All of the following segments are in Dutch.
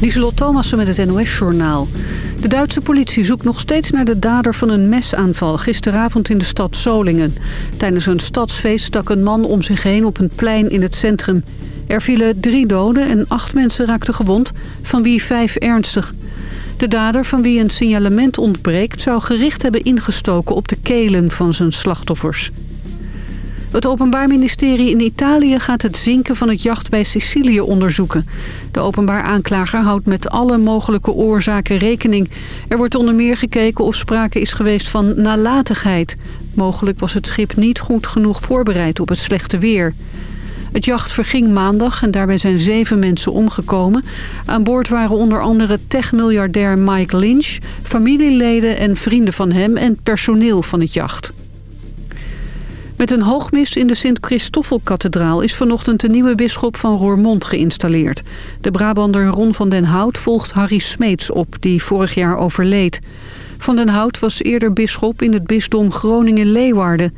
Lieselot Thomassen met het NOS-journaal. De Duitse politie zoekt nog steeds naar de dader van een mesaanval... gisteravond in de stad Solingen. Tijdens een stadsfeest stak een man om zich heen op een plein in het centrum. Er vielen drie doden en acht mensen raakten gewond, van wie vijf ernstig. De dader, van wie een signalement ontbreekt... zou gericht hebben ingestoken op de kelen van zijn slachtoffers. Het Openbaar Ministerie in Italië gaat het zinken van het jacht bij Sicilië onderzoeken. De openbaar aanklager houdt met alle mogelijke oorzaken rekening. Er wordt onder meer gekeken of sprake is geweest van nalatigheid. Mogelijk was het schip niet goed genoeg voorbereid op het slechte weer. Het jacht verging maandag en daarbij zijn zeven mensen omgekomen. Aan boord waren onder andere tech-miljardair Mike Lynch... familieleden en vrienden van hem en personeel van het jacht. Met een hoogmis in de Sint-Christoffelkathedraal is vanochtend de nieuwe bisschop van Roermond geïnstalleerd. De Brabander Ron van den Hout volgt Harry Smeets op, die vorig jaar overleed. Van den Hout was eerder bisschop in het bisdom Groningen-Leeuwarden.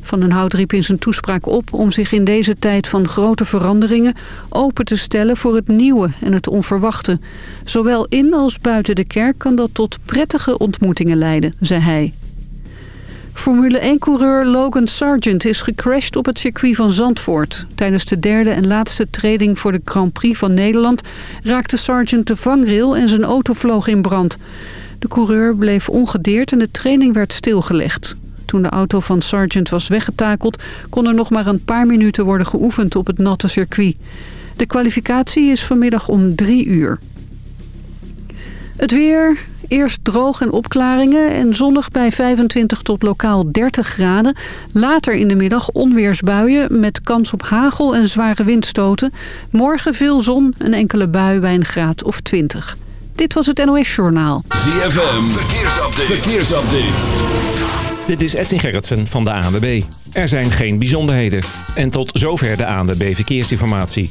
Van den Hout riep in zijn toespraak op om zich in deze tijd van grote veranderingen open te stellen voor het nieuwe en het onverwachte. Zowel in als buiten de kerk kan dat tot prettige ontmoetingen leiden, zei hij. Formule 1-coureur Logan Sargent is gecrashed op het circuit van Zandvoort. Tijdens de derde en laatste training voor de Grand Prix van Nederland... raakte Sargent de vangrail en zijn auto vloog in brand. De coureur bleef ongedeerd en de training werd stilgelegd. Toen de auto van Sargent was weggetakeld... kon er nog maar een paar minuten worden geoefend op het natte circuit. De kwalificatie is vanmiddag om drie uur. Het weer, eerst droog en opklaringen en zonnig bij 25 tot lokaal 30 graden. Later in de middag onweersbuien met kans op hagel en zware windstoten. Morgen veel zon, een enkele bui bij een graad of 20. Dit was het NOS Journaal. ZFM, verkeersupdate. verkeersupdate. Dit is Edwin Gerritsen van de ANWB. Er zijn geen bijzonderheden. En tot zover de ANWB Verkeersinformatie.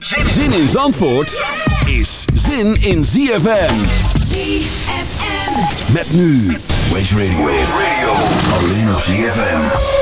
Zin in Zandvoort is zin in ZFM. ZFM. Met nu Waze Radio. Waze Radio. Alleen op ZFM.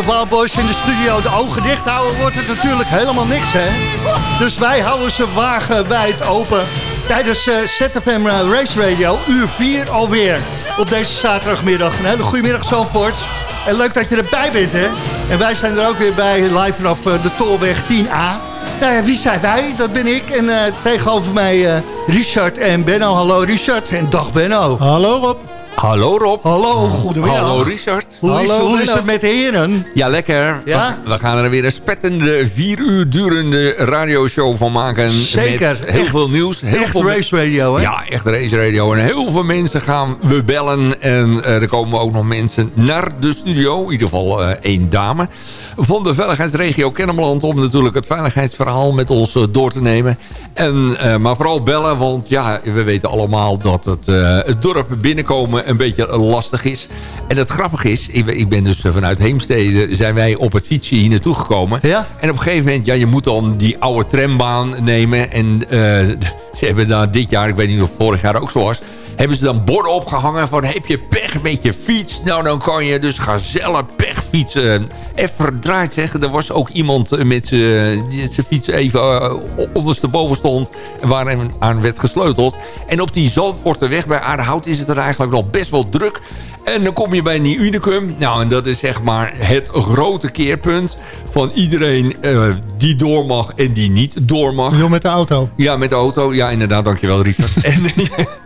De Wildboys in de studio de ogen dicht houden, wordt het natuurlijk helemaal niks, hè? Dus wij houden ze wagenwijd open tijdens uh, ZFM Race Radio, uur 4 alweer. Op deze zaterdagmiddag. Een hele goede middag, Zandvoort. En leuk dat je erbij bent, hè? En wij zijn er ook weer bij, live vanaf de Tolweg 10A. Nou ja, wie zijn wij? Dat ben ik. En uh, tegenover mij uh, Richard en Benno. Hallo Richard en dag Benno. Hallo Rob. Hallo Rob. Hallo, goedemiddag. Hallo Richard. Hoe, Hallo, is, hoe is, het met de heren? Ja, lekker. Ja? We, we, gaan er weer een spettende vier uur durende radioshow van maken. Zeker. Met heel echt, veel nieuws. Heel echt veel race radio, hè? Ja, echt race radio. En heel veel mensen gaan we bellen. En uh, er komen ook nog mensen naar de studio. In ieder geval uh, één dame. Van de veiligheidsregio Kennemerland. Om natuurlijk het veiligheidsverhaal met ons uh, door te nemen. En, maar vooral bellen. Want ja, we weten allemaal dat het, het dorp binnenkomen een beetje lastig is. En het grappige is, ik, ik ben dus vanuit Heemstede... zijn wij op het fietsje hier naartoe gekomen. Ja? En op een gegeven moment, ja, je moet dan die oude trambaan nemen. En uh, ze hebben dan dit jaar, ik weet niet of vorig jaar ook zo was... hebben ze dan borden opgehangen van... heb je pech met je fiets? Nou, dan kan je dus gazelle pech fietsen. Even verdraaid zeggen, er was ook iemand met zijn fiets even uh, ondersteboven stond... en waar aan werd gesleuteld. En op die Zandvoorterweg bij Aardehout is het er eigenlijk wel best wel druk... En dan kom je bij die Unicum. Nou, en dat is zeg maar het grote keerpunt van iedereen uh, die door mag en die niet door mag. Jo, met de auto. Ja, met de auto. Ja, inderdaad. Dankjewel, Richard. en,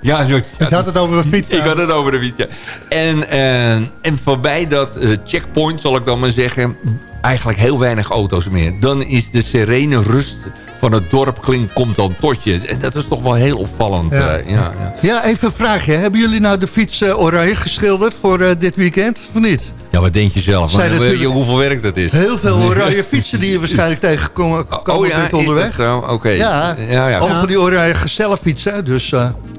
ja, ja, je had het over een fiets. Ik had het over de fiets, ja. En, uh, en voorbij dat uh, checkpoint, zal ik dan maar zeggen... eigenlijk heel weinig auto's meer. Dan is de serene rust van het dorp klinkt, komt dan tot je. En dat is toch wel heel opvallend. Ja, uh, ja, ja. ja, even een vraagje. Hebben jullie nou de fiets uh, oranje geschilderd voor uh, dit weekend, of niet? Ja, wat denk je zelf? Zijn Maar, je, hoeveel werk dat is? Heel veel oranje fietsen die je waarschijnlijk tegenkomen oh, ja, bent onderweg. Oké. Okay. Ja, ja, ja. allemaal die oranje gezellenfietsen. Dus,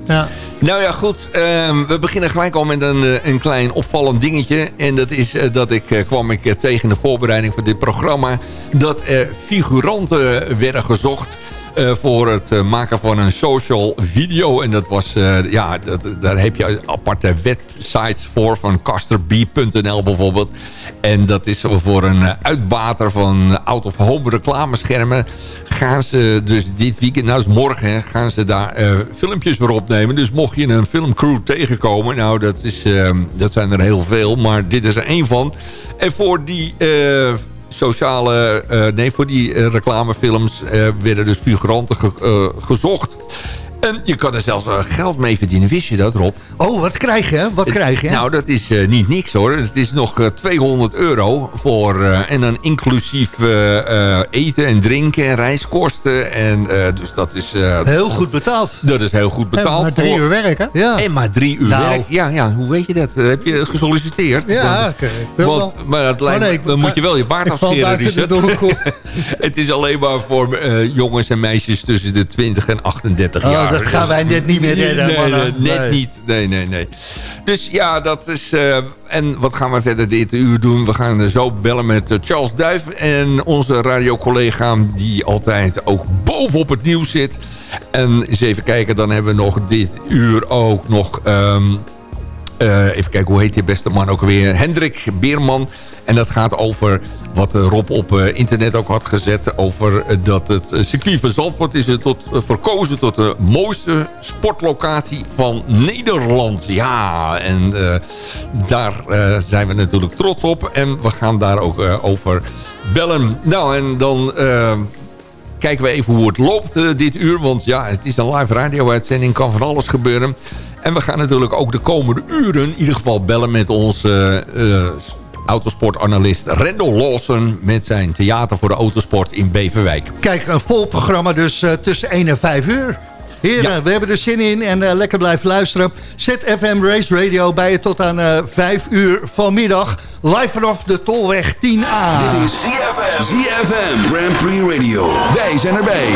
ja. Nou ja, goed. Um, we beginnen gelijk al met een, een klein opvallend dingetje. En dat is uh, dat ik uh, kwam ik tegen in de voorbereiding van dit programma... dat er figuranten werden gezocht... Uh, voor het uh, maken van een social video. En dat was, uh, ja, dat, daar heb je aparte websites voor. Van casterb.nl bijvoorbeeld. En dat is voor een uitbater van out-of-home reclameschermen. Gaan ze dus dit weekend, nou is morgen, gaan ze daar filmpjes voor opnemen. Dus mocht je een filmcrew tegenkomen. Nou, dat, is, dat zijn er heel veel. Maar dit is er één van. En voor die sociale... Uh, nee, voor die uh, reclamefilms uh, werden dus figuranten ge gezocht. En je kan er zelfs geld mee verdienen. Wist je dat, Rob? Oh, wat krijg je? Wat krijg je? Nou, dat is uh, niet niks hoor. Het is nog uh, 200 euro voor... Uh, en dan inclusief eten en drinken en reiskosten. En dus dat is... heel goed betaald. Dat is heel goed betaald. En maar drie voor... uur werk, hè? Ja. En maar drie uur nou. werk. Ja, ja, hoe weet je dat? heb je gesolliciteerd? Ja, wel. Maar dat lijkt, oh, nee, ik, dan moet je wel je baard afscheren, Richard. Het is alleen maar voor jongens en meisjes tussen de 20 en 38 oh, jaar. Dat gaan wij net niet meer redden. Nee, nee, net nee. niet. Nee, nee, nee. Dus ja, dat is... Uh, en wat gaan we verder dit uur doen? We gaan zo bellen met uh, Charles Duif en onze radiocollega... die altijd ook bovenop het nieuws zit. En eens even kijken, dan hebben we nog dit uur ook nog... Um, uh, even kijken, hoe heet die beste man ook weer? Hendrik Beerman. En dat gaat over wat Rob op uh, internet ook had gezet... over uh, dat het circuit van Zandvoort is tot, verkozen tot de mooiste sportlocatie van Nederland. Ja, en daar zijn we natuurlijk trots op. En we gaan daar ook over bellen. Nou, en dan kijken we even hoe het loopt dit uur. Want ja, het is een live radio-uitzending, kan van alles gebeuren. En we gaan natuurlijk ook de komende uren in ieder geval bellen met onze autosportanalist Rendel Lawson... met zijn theater voor de autosport in Beverwijk. Kijk, een vol programma dus uh, tussen 1 en 5 uur. Heren, ja. we hebben er zin in en uh, lekker blijven luisteren. ZFM Race Radio bij je tot aan uh, 5 uur vanmiddag. Live vanaf de Tolweg 10A. Dit is ZFM, ZFM Grand Prix Radio. Wij zijn erbij.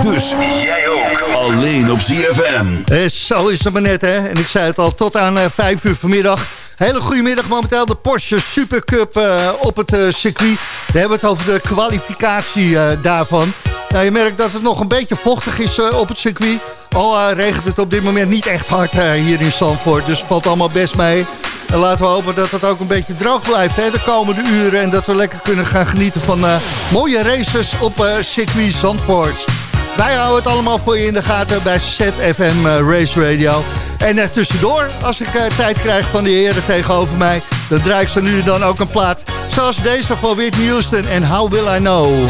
Dus jij ook. Alleen op ZFM. Uh, zo is het maar net, hè. En ik zei het al, tot aan 5 uur vanmiddag... Hele goede middag momenteel de Porsche Supercup uh, op het uh, circuit. We hebben het over de kwalificatie uh, daarvan. Nou, je merkt dat het nog een beetje vochtig is op het circuit. Al regent het op dit moment niet echt hard hier in Zandvoort. Dus valt allemaal best mee. En laten we hopen dat het ook een beetje droog blijft hè, de komende uren. En dat we lekker kunnen gaan genieten van eh, mooie races op circuit Zandvoort. Wij houden het allemaal voor je in de gaten bij ZFM Race Radio. En tussendoor, als ik tijd krijg van de heren tegenover mij... dan draai ik ze nu dan ook een plaat zoals deze van Whitney Houston en How Will I Know.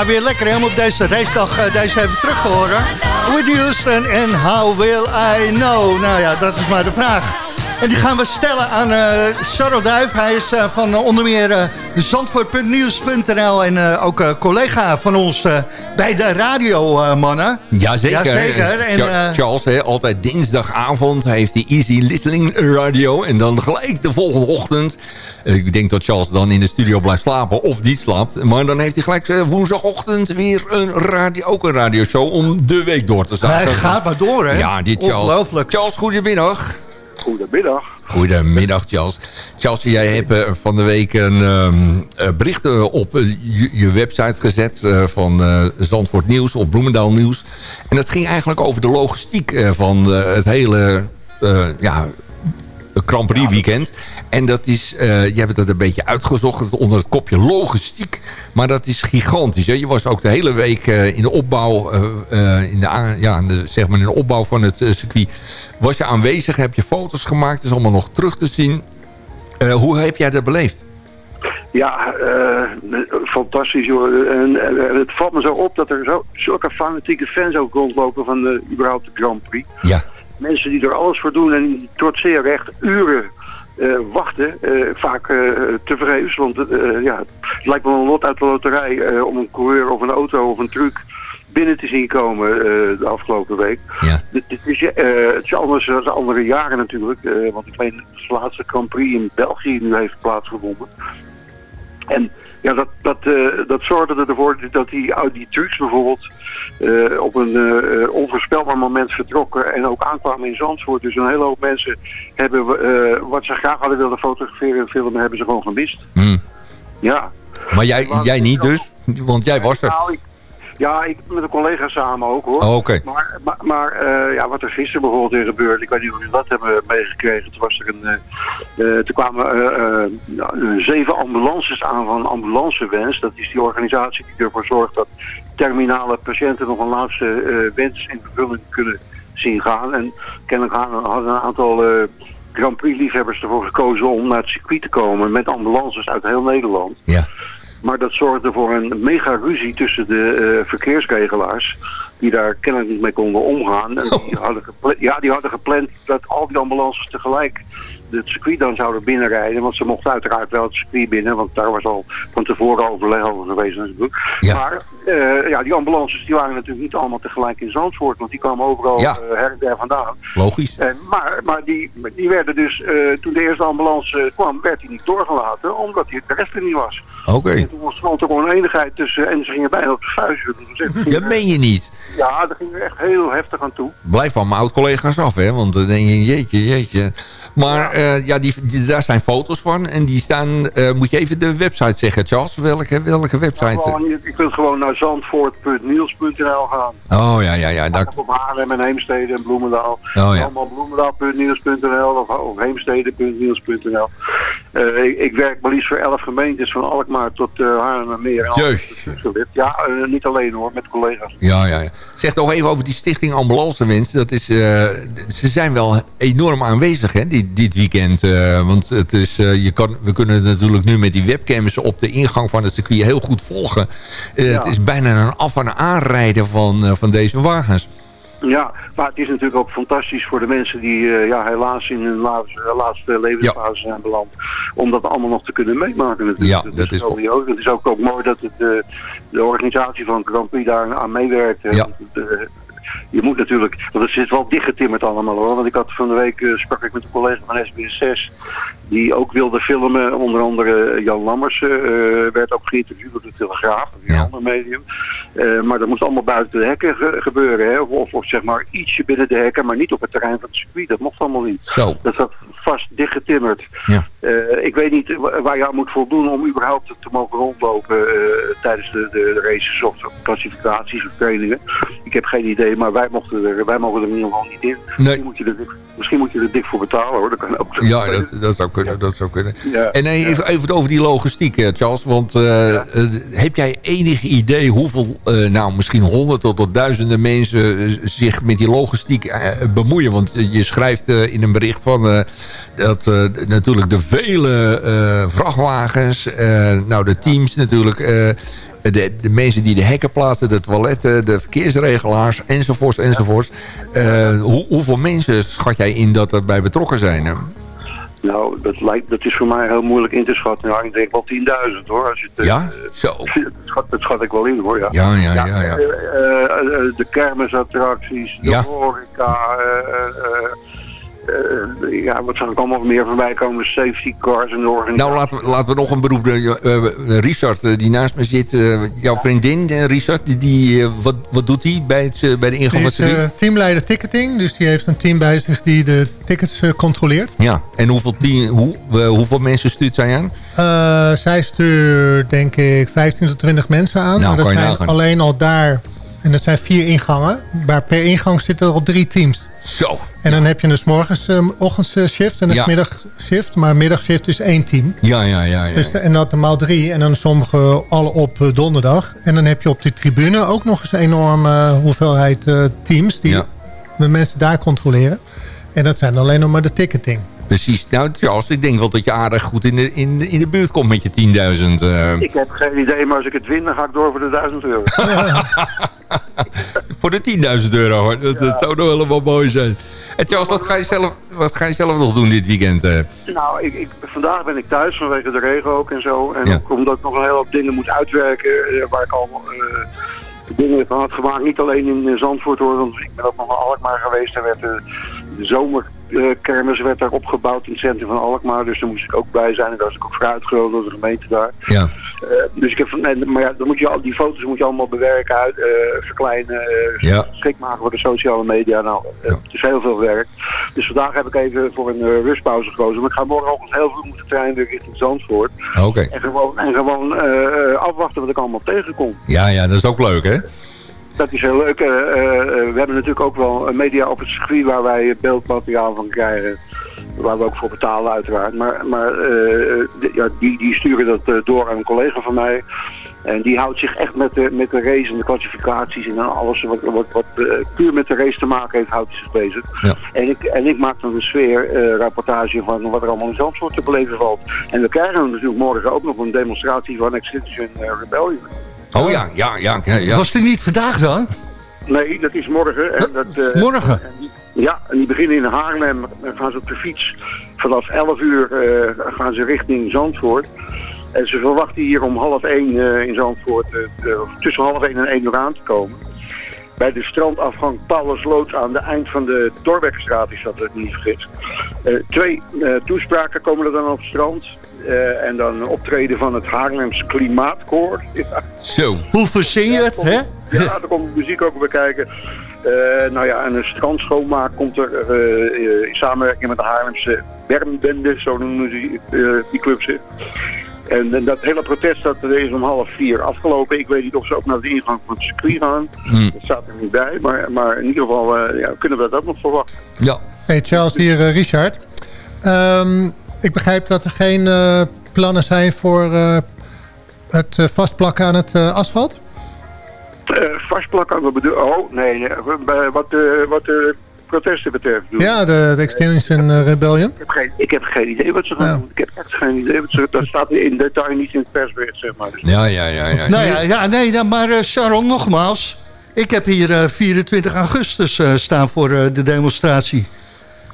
Maar weer lekker helemaal op deze racedag uh, deze even terug te horen. Whitney Houston en How Will I Know? Nou ja, dat is maar de vraag. En die gaan we stellen aan uh, Charles Duif. Hij is uh, van uh, onder meer Zandvoort.nieuws.nl en ook collega van ons bij de radio, mannen. Jazeker. Jazeker. En, Charles, altijd dinsdagavond heeft hij Easy Listening Radio. En dan gelijk de volgende ochtend. Ik denk dat Charles dan in de studio blijft slapen of niet slaapt. Maar dan heeft hij gelijk woensdagochtend weer een radio, ook een radioshow om de week door te zagen. Hij gaat maar door, hè? Ja, dit Charles. Ongelooflijk. Charles, goedemiddag. Goedemiddag. Goedemiddag, Charles. Charles, jij hebt uh, van de week een um, uh, bericht uh, op je, website gezet van Zandvoort Nieuws, op Bloemendaal Nieuws. En dat ging eigenlijk over de logistiek van het hele ja, Grand Prix weekend. En dat is, eh je hebt het een beetje uitgezocht onder het kopje logistiek. Maar dat is gigantisch. Hè? Je was ook de hele week eh, in de opbouw, eh, eh, in, de, ja, in de, zeg maar in de opbouw van het eh, circuit. Was je aanwezig, heb je foto's gemaakt. Is allemaal nog terug te zien. Eh, hoe heb jij dat beleefd? Ja, eh, fantastisch joh. En, eh, het valt me zo op dat er zo, zulke fanatieke fans ook rondlopen van de, überhaupt de Grand Prix. Ja. Mensen die er alles voor doen en die trotseren echt uren eh, wachten. eh, vaak eh tevergeefs, want ja, het lijkt wel een lot uit de loterij om een coureur of een auto of een truck binnen te zien komen de afgelopen week. Ja. Dit, dit is, het is anders dan de andere jaren natuurlijk. want ik weet dat de laatste Grand Prix in België nu heeft plaatsgevonden. En ja, dat, dat, dat zorgde ervoor dat die, die trucks bijvoorbeeld eh, op een eh, onvoorspelbaar moment vertrokken en ook aankwamen in Zandvoort. Dus een hele hoop mensen hebben eh, wat ze graag hadden willen fotograferen en filmen, hebben ze gewoon gemist. Hmm. Ja. Maar jij, jij niet dus? Want jij was er. Nou, ik- ja, ik met een collega samen ook hoor. Oh. Maar, maar, maar eh, ja, wat er gisteren bijvoorbeeld weer gebeurde, ik weet niet of jullie dat hebben meegekregen. Toen, was er een, eh, eh, toen kwamen zeven ambulances aan van Ambulancewens. Dat is die organisatie die ervoor zorgt dat terminale patiënten nog een laatste wens in vervulling kunnen zien gaan. En kennelijk hadden een aantal Grand Prix liefhebbers ervoor gekozen om naar het circuit te komen met ambulances uit heel Nederland. Ja. Maar dat zorgde voor een mega ruzie tussen de eh, verkeersregelaars. Die daar kennelijk niet mee konden omgaan. En die hadden gepland, ja, die hadden gepland dat al die ambulances tegelijk het circuit dan zouden binnenrijden. Want ze mochten uiteraard wel het circuit binnen. Want daar was al van tevoren overleg over geweest natuurlijk. Ja. Maar eh, ja, die ambulances die waren natuurlijk niet allemaal tegelijk in Zandvoort. Want die kwamen overal Ja. eh, her en der vandaan. Logisch. Eh, maar maar die, die werden dus, toen de eerste ambulance kwam, werd die niet doorgelaten. Omdat die, de rest er niet was. Oké. En toen stond er oneenigheid tussen en ze gingen bijna op de vuist. Dus Dat meen je niet. Ja, daar ging er echt heel heftig aan toe. Blijf van mijn oud-collega's af, hè? Want dan denk je, jeetje, jeetje. Maar eh, ja, die, die- daar zijn foto's van. En die staan... eh, moet je even de website zeggen, Charles? Welke, welke website? Gewoon, je, je kunt gewoon naar zandvoort.niels.nl gaan. Oh, ja, ja, ja. Daar, Op Haarlem en Heemstede en Bloemendaal. Oh, ja. Allemaal bloemendaal.niels.nl of, of heemstede.niels.nl. Eh, ik, ik werk maar liefst voor elf gemeentes, van Alkmaar tot Haarlem en Meer. Tussenlicht. Ja, eh, niet alleen hoor, met collega's. ja, ja, ja. Zeg nog even over die stichting Ambulancewinst. Dat is, eh, ze zijn wel enorm aanwezig, hè, dit, dit weekend. eh, want het is, eh, je kan, we kunnen natuurlijk nu met die webcams op de ingang van het circuit heel goed volgen. Eh, Het is bijna een af- en aanrijden van, van deze wagens. Ja, maar het is natuurlijk ook fantastisch voor de mensen die ja, helaas in hun laatste, laatste levensfase zijn beland. Om dat allemaal nog te kunnen meemaken natuurlijk. Ja, dat is grandioos. Het is ook, ook mooi dat het, de organisatie van Grand Prix daar aan meewerkt. Ja. het, je moet natuurlijk, want het zit wel dichtgetimmerd allemaal hoor. Want ik had van de week, eh, sprak ik met een collega van SBS 6 die ook wilde filmen. Onder andere Jan Lammers eh, werd ook geïnterviewd door de Telegraaf, een Ja. ander medium. Eh, maar dat moest allemaal buiten de hekken ge- gebeuren. Hè? Of, of, of zeg maar ietsje binnen de hekken, maar niet op het terrein van het circuit. Dat mocht allemaal niet. Zo. Dat zat vast dichtgetimmerd. Ja. Eh, ik weet niet wa- waar je aan moet voldoen om überhaupt te mogen rondlopen eh, tijdens de, de, de races of klassificaties of trainingen. Ik heb geen idee, maar wij, mochten er, wij mogen er in ieder geval niet in. Misschien, moet je er, misschien moet je er dik voor betalen hoor. Dat kan ook. Ja, dat, dat zou kunnen. Dat zou kunnen. Ja. En eh, even, even over die logistiek, Charles. Want heb jij enig idee hoeveel, nou misschien honderden tot duizenden mensen zich met die logistiek bemoeien? Want je schrijft in een bericht van dat natuurlijk de vele eh, vrachtwagens, eh, nou de teams natuurlijk... eh, de, de mensen die de hekken plaatsen, de toiletten, de verkeersregelaars, enzovoorts, enzovoorts. Hoe, hoeveel mensen schat jij in dat er bij betrokken zijn? hè? Nou, dat, lijkt, dat is voor mij heel moeilijk in te schatten. Nou, ik denk wel 10.000 hoor. Als je het, Ja? Zo. Dat schat, dat schat ik wel in hoor, ja. Ja, ja, ja, ja. de kermisattracties, de Ja. horeca, eh, ja, wat zou ik allemaal meer voorbij komen? Safety cars en de organisatie. Nou, laten we, laten we nog een beroep doen. Eh, Richard, die naast me zit. eh, jouw vriendin, Richard, die, die, wat, wat doet hij bij, het, bij de ingang van is het circuit? eh, teamleider ticketing. Dus die heeft een team bij zich die de tickets controleert. Ja, en hoeveel, team, hoe, hoeveel mensen stuurt zij aan? Eh, zij stuurt denk ik 15 tot 20 mensen aan. Nou, maar dat zijn nagaan. alleen al daar... En dat zijn vier ingangen. Maar per ingang zitten er al drie teams. Zo, En dan heb je dus morgens uh, ochtendshift en een Ja. middagshift. Maar middagshift is één team. Ja, ja, ja. ja. Dus, de- en dat maal drie. En dan sommige alle op eh, donderdag. En dan heb je op de tribune ook nog eens een enorme hoeveelheid eh, teams... die Ja. de mensen daar controleren. En dat zijn alleen nog maar de ticketing. Precies. Nou, Charles, ik denk wel dat je aardig goed in de, in de, in de buurt komt met je 10.000. eh, Ik heb geen idee, maar als ik het win, dan ga ik door voor de 1000 euro. voor de 10.000 euro, hoor. Dat, dat zou nog helemaal mooi zijn. En Charles, wat ga je zelf, wat ga je zelf nog doen dit weekend? eh? Nou, ik, ik, vandaag ben ik thuis vanwege de regen ook en zo. En ook omdat ik nog een hele hoop dingen moet uitwerken eh, waar ik al eh, dingen van had gemaakt. Niet alleen in Zandvoort hoor, want ik ben ook nog naar Alkmaar geweest. Daar werd de, de zomerkermis werd daar opgebouwd in het centrum van Alkmaar. Dus daar moest ik ook bij zijn en daar was ik ook voor uitgenodigd door de gemeente daar. Ja. Eh, dus ik heb van, en- maar ja, dan moet je al die foto's moet je allemaal bewerken, uit, eh, verkleinen, eh, Ja. schik maken voor de sociale media. Nou, eh, Ja. het is heel veel werk. Dus vandaag heb ik even voor een eh, rustpauze gekozen. Maar ik ga morgenochtend heel vroeg met de trein weer richting Zandvoort. Oké. En gewoon, en gewoon eh, eh, afwachten wat ik allemaal tegenkom. Ja, ja, dat is ook leuk, hè? Dat is heel leuk. Eh, eh, eh, we hebben natuurlijk ook wel een media op het circuit waar wij beeldmateriaal van krijgen. Waar we ook voor betalen uiteraard. Maar, maar ja, die, die sturen dat door aan een collega van mij. En die houdt zich echt met de, met de race en de klassificaties en alles wat, wat, wat puur met de race te maken heeft, houdt hij zich bezig. Ja. En, ik, en ik maak dan een sfeerrapportage van wat er allemaal in Zandvoort te beleven valt. En we krijgen natuurlijk morgen ook nog een demonstratie van Extinction Rebellion. Oh ja, ja, ja. ja, ja. Was die niet vandaag dan? Nee, dat is morgen. En dat, eh, Morgen? en die- ja, en die beginnen in Haarlem. Dan gaan ze op de fiets. Vanaf 11 uur eh, gaan ze richting Zandvoort. En ze verwachten hier om half 1 eh, in Zandvoort, eh, eh, tussen half 1 en 1 uur aan te komen. Bij de strandafgang Paulusloot aan de eind van de Dorbekstraat is dat, ik niet vergis. Eh, twee eh, toespraken komen er dan op het strand. Eh, en dan een optreden van het Haarlems Klimaatkoor. Ja. Zo. Hoe verzin je het, hè? Ja, daar komt muziek ook bij kijken. Eh, nou ja, en een strandschoonmaak komt er eh, in samenwerking met de Haarlemse Bermbende, zo noemen die, eh, die club zich. En, en dat hele protest dat er is om half vier afgelopen. Ik weet niet of ze ook naar de ingang van het circuit gaan. Hm. Dat staat er niet bij, maar, maar in ieder geval eh, ja, kunnen we dat ook nog verwachten. Ja. Hey Charles, hier Richard. Ehm, ik begrijp dat er geen eh, plannen zijn voor eh, het eh, vastplakken aan het eh, asfalt. Eh, vastplakken, wat bedoel Oh, nee, nee, wat, de wat de protesten betreft. bedoel ik. Ja, de, de Extinction Rebellion. Ik heb, geen, ik heb geen idee wat ze gaan Ja. doen. Ik heb echt geen idee wat ze Dat staat in detail niet in het persbericht, zeg maar. Dus Ja, ja, ja. ja. Nou ja, ja nee, ja, maar eh, Sharon, nogmaals. Ik heb hier eh, 24 augustus eh, staan voor eh, de demonstratie.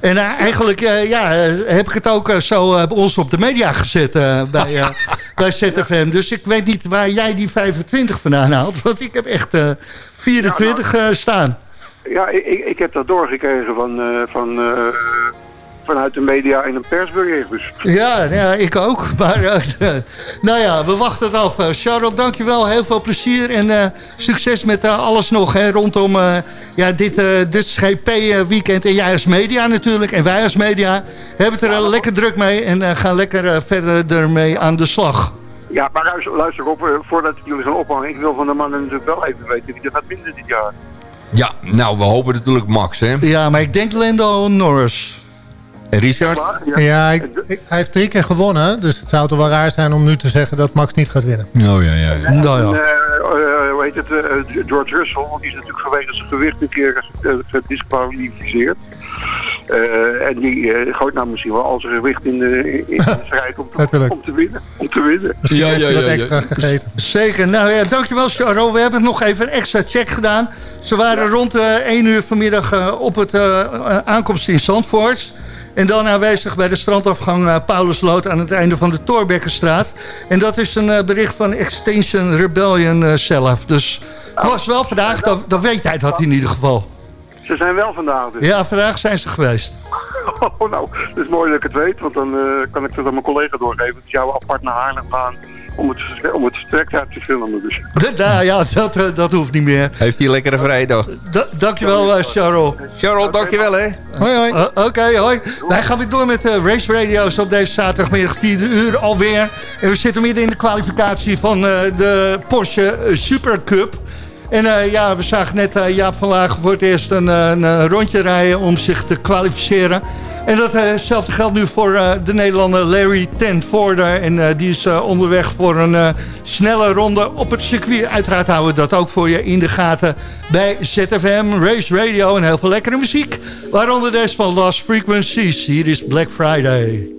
En eh, eigenlijk eh, ja, eh, heb ik het ook zo bij ons op de media gezet bij, bij ZFM. Dus ik weet niet waar jij die 25 vandaan haalt. Want ik heb echt eh, 24 eh, staan. Ja, ik, ik- heb dat doorgekregen van, van, vanuit de media in een persbericht. Dus Ja, ja, ik ook. Maar eh, nou ja, we wachten het af. Eh, Charlotte, dankjewel. Heel veel plezier en eh, succes met eh, alles nog hè, rondom eh, ja, dit, eh dit GP-weekend. En jij als media natuurlijk. En wij als media hebben het er lekker druk mee. En eh, gaan lekker verder ermee aan de slag. ja, maar luister, luister op, voordat jullie gaan ophangen. Ik wil van de mannen natuurlijk wel even weten wie er gaat winnen dit jaar. Ja, nou, we hopen natuurlijk Max, hè. Ja, maar ik denk Lando Norris. Richard? Ja, ik- ik- hij heeft drie keer gewonnen. Dus het zou toch wel raar zijn om nu te zeggen dat Max niet gaat winnen. Oh, ja, ja. ja. Nou En, ja. eh, eh, hoe heet het, eh, George Russell, want die is natuurlijk vanwege zijn gewicht een keer gedisqualificeerd. Eh, en die eh, gooit nou misschien wel al zijn gewicht in de, in de strijd om te, om te winnen. Om te winnen. Ja, ja, wat ja, extra ja. gegeten. Zeker. Nou ja, dankjewel Charo. We hebben nog even een extra check gedaan. Ze waren rond eh 1 uur vanmiddag op het aankomst in Zandvoort. En dan aanwezig bij de strandafgang eh, Paulusloot aan het einde van de Torbekkenstraat. En dat is een eh, bericht van Extinction Rebellion eh, zelf. Dus het was wel vandaag, dan, dan weet hij dat in ieder geval. Ze zijn wel vandaag dus. Ja, vandaag zijn ze geweest. Oh, nou, dat is mooi dat ik het weet, want dan kan ik het aan mijn collega doorgeven. Dat jou apart naar Haarlem gaan om het, om het uit te filmen. Dus. D- nou ja, dat, eh, dat hoeft niet meer. Heeft hij een lekkere vrijdag. Da- dankjewel, eh, Charo. Charles, dankjewel, hè. Hoi, hoi. Uh, Oké, hoi. Wij gaan weer door met race radio's op deze zaterdagmiddag 4 uur alweer. En we zitten midden in de kwalificatie van eh, de Porsche Supercup. En eh, ja, we zagen net uh, Jaap van Lagen voor het eerst een, een rondje rijden om zich te kwalificeren. En datzelfde geldt nu voor de Nederlander Larry Tenvorder. En die is onderweg voor een snelle ronde op het circuit. Uiteraard houden we dat ook voor je in de gaten bij ZFM, Race Radio en heel veel lekkere muziek. Waaronder deze van Lost Frequencies. Hier is Black Friday.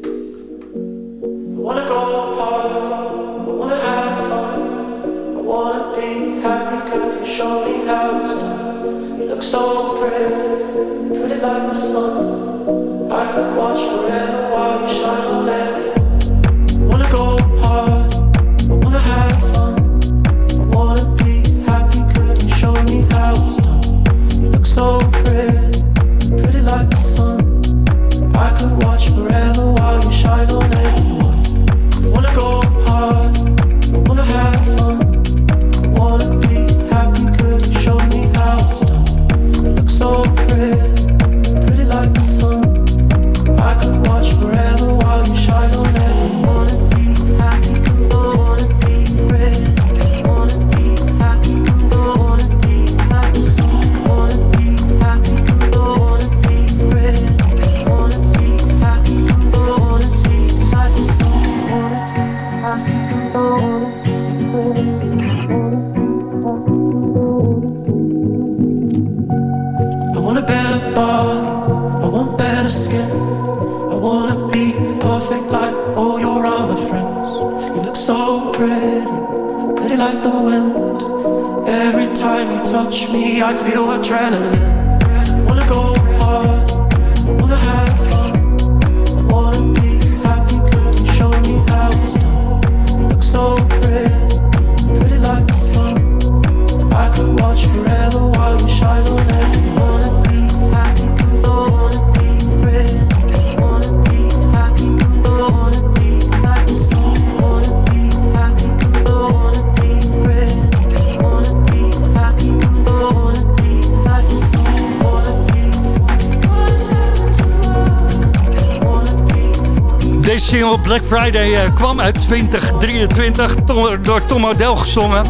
show me how it's done. You look so pretty, pretty like my sun. I could watch forever touch me, I feel adrenaline. Wanna go hard, wanna have single Black Friday uh, kwam uit 2023 to door Tom O'Dell gezongen.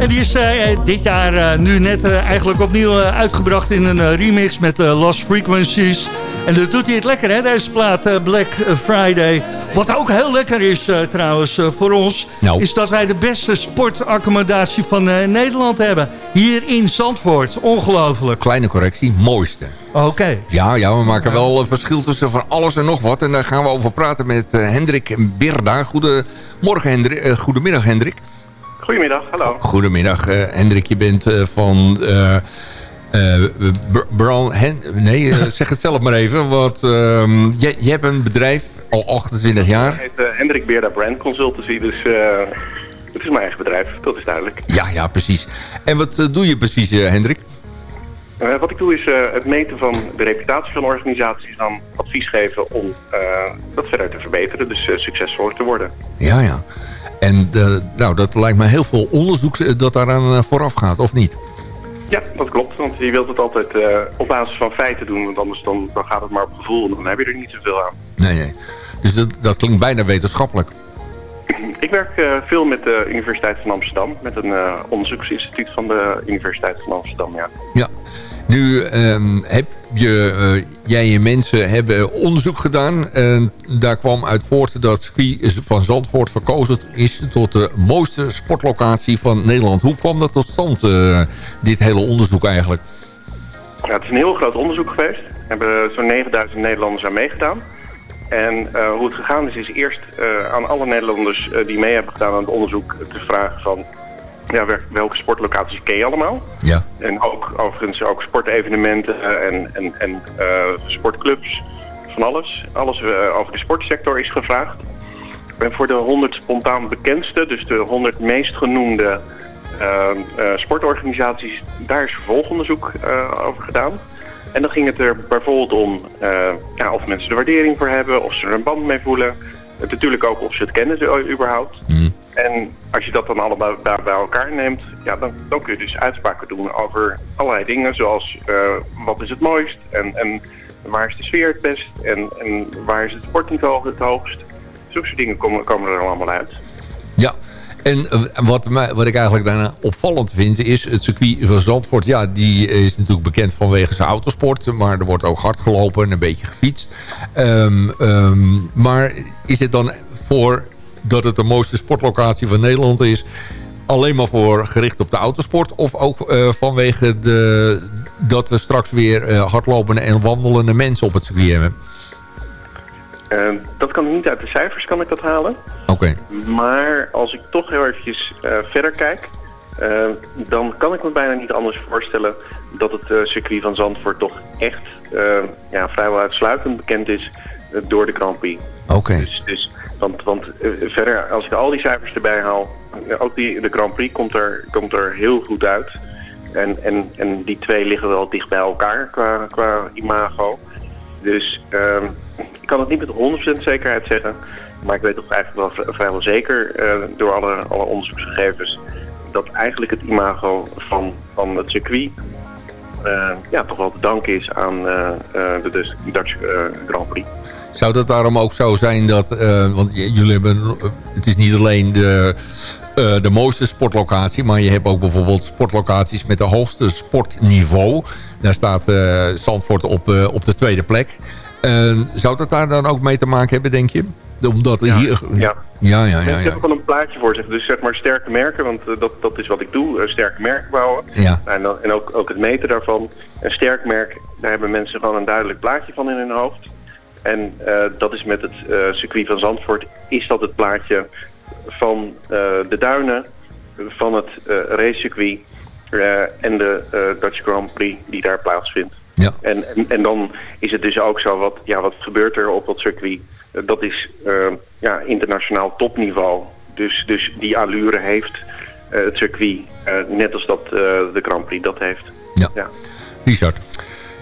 En die is uh, dit jaar nu net eigenlijk opnieuw uitgebracht in een remix met Lost Frequencies. En dat doet hij het lekker hè, deze plaat Black Friday. Wat ook heel lekker is trouwens voor ons... Nou. is dat wij de beste sportaccommodatie van Nederland hebben. Hier in Zandvoort. Ongelooflijk. Kleine correctie, mooiste. Oké. Ja, ja, we maken wel een verschil tussen van alles en nog wat. En daar gaan we over praten met uh, Hendrik Birda. Goedemorgen, Hendrik. Uh, goedemiddag, Hendrik. Goedemiddag, hallo. Goedemiddag, uh, Hendrik. Je bent van... Brown... Hen nee, zeg het zelf maar even. Want je, je hebt een bedrijf, al 28 jaar. Het heet Hendrik Birda Brand Consultancy, dus... het is mijn eigen bedrijf, dat is duidelijk. Ja, ja, precies. En wat doe je precies, Hendrik? Uh, wat ik doe is uh, het meten van de reputatie van organisaties... dan advies geven om uh, dat verder te verbeteren. Dus succesvoller te worden. Ja, ja. En nou, dat lijkt me heel veel onderzoek dat daaraan vooraf gaat, of niet? Ja, dat klopt. Want je wilt het altijd op basis van feiten doen. Want anders dan, dan gaat het maar op gevoel en dan heb je er niet zoveel aan. Nee, nee. Dus dat, dat klinkt bijna wetenschappelijk. Ik werk uh, veel met de Universiteit van Amsterdam. Met een uh, onderzoeksinstituut van de Universiteit van Amsterdam, ja. Ja. Nu um, heb je, uh, jij en mensen hebben onderzoek gedaan. En daar kwam uit voort dat ski van Zandvoort verkozen is tot de mooiste sportlocatie van Nederland. Hoe kwam dat tot stand, dit hele onderzoek eigenlijk? Ja, het is een heel groot onderzoek geweest. Er hebben zo'n 9000 Nederlanders aan meegedaan. En uh, hoe het gegaan is, is eerst uh, aan alle Nederlanders uh, die mee hebben gedaan aan het onderzoek te vragen van ja, welke sportlocaties ken je allemaal? Ja. En ook overigens ook sportevenementen en, en, en sportclubs, van alles. Alles over de sportsector is gevraagd. En voor de 100 spontaan bekendste, dus de 100 meest genoemde sportorganisaties, daar is vervolgonderzoek over gedaan. En dan ging het er bijvoorbeeld om uh, ja, of mensen er waardering voor hebben, of ze er een band mee voelen. Het natuurlijk ook of ze het kennen überhaupt. Mm. En als je dat dan allemaal bij, bij elkaar neemt, ja, dan, dan kun je dus uitspraken doen over allerlei dingen. Zoals uh, wat is het mooist en, en waar is de sfeer het best en, en waar is het sportniveau het hoogst. Zulke soort dingen komen, komen er allemaal uit. Ja, En eh, wat, wat ik eigenlijk daarna opvallend vind... is het circuit van Zandvoort. Ja, die is natuurlijk bekend vanwege zijn autosport. Maar er wordt ook hard gelopen en een beetje gefietst. Ehm, ehm, maar is het dan voor dat het de mooiste sportlocatie van Nederland is... alleen maar voor gericht op de autosport? Of ook eh, vanwege de, dat we straks weer eh, hardlopende en wandelende mensen op het circuit hebben? Eh, dat kan ik niet uit de cijfers kan ik dat halen. Oké. Maar als ik toch heel eventjes eh, verder kijk... eh, dan kan ik me bijna niet anders voorstellen... dat het circuit van Zandvoort toch echt ja, vrijwel uitsluitend bekend is... door de Grand Prix. Oké. Dus, dus, want want verder, als ik al die cijfers erbij haal... ook die, de Grand Prix komt er, komt er heel goed uit. En, en, en die twee liggen wel dicht bij elkaar qua, qua imago. Dus ehm, ik kan het niet met 100% zekerheid zeggen. Maar ik weet toch eigenlijk wel vri- vrijwel zeker eh, door alle, alle onderzoeksgegevens... dat eigenlijk het imago van, van het circuit... eh, ja, toch wel te danken is aan eh, de Dutch, Grand Prix. Zou dat daarom ook zo zijn dat... want jullie hebben... Het is niet alleen de, de mooiste sportlocatie... maar je hebt ook bijvoorbeeld sportlocaties met de hoogste sportniveau. Daar staat Zandvoort op, op de tweede plek. Eh, zou dat daar dan ook mee te maken hebben, denk je? Omdat Ja. hier... Ja. Ja, ja, ja. Ik ja. heb ook wel een plaatje voor zich. Dus zeg maar sterke merken, want eh, dat, dat is wat ik doe. eh, sterke merken bouwen. Ja. En, dan, en ook, ook het meten daarvan. Een sterk merk, daar hebben mensen gewoon een duidelijk plaatje van in hun hoofd. En eh, dat is met het eh, circuit van Zandvoort, is dat het plaatje van eh, de duinen, van het eh racecircuit eh, en de eh, Dutch Grand Prix die daar plaatsvindt. Ja. En, en, en dan is het dus ook zo, wat, ja, wat gebeurt er op dat circuit? Eh, dat is eh, ja, internationaal topniveau. Dus, dus die allure heeft eh, het circuit, eh, net als dat eh, de Grand Prix dat heeft. Ja. Ja. Richard.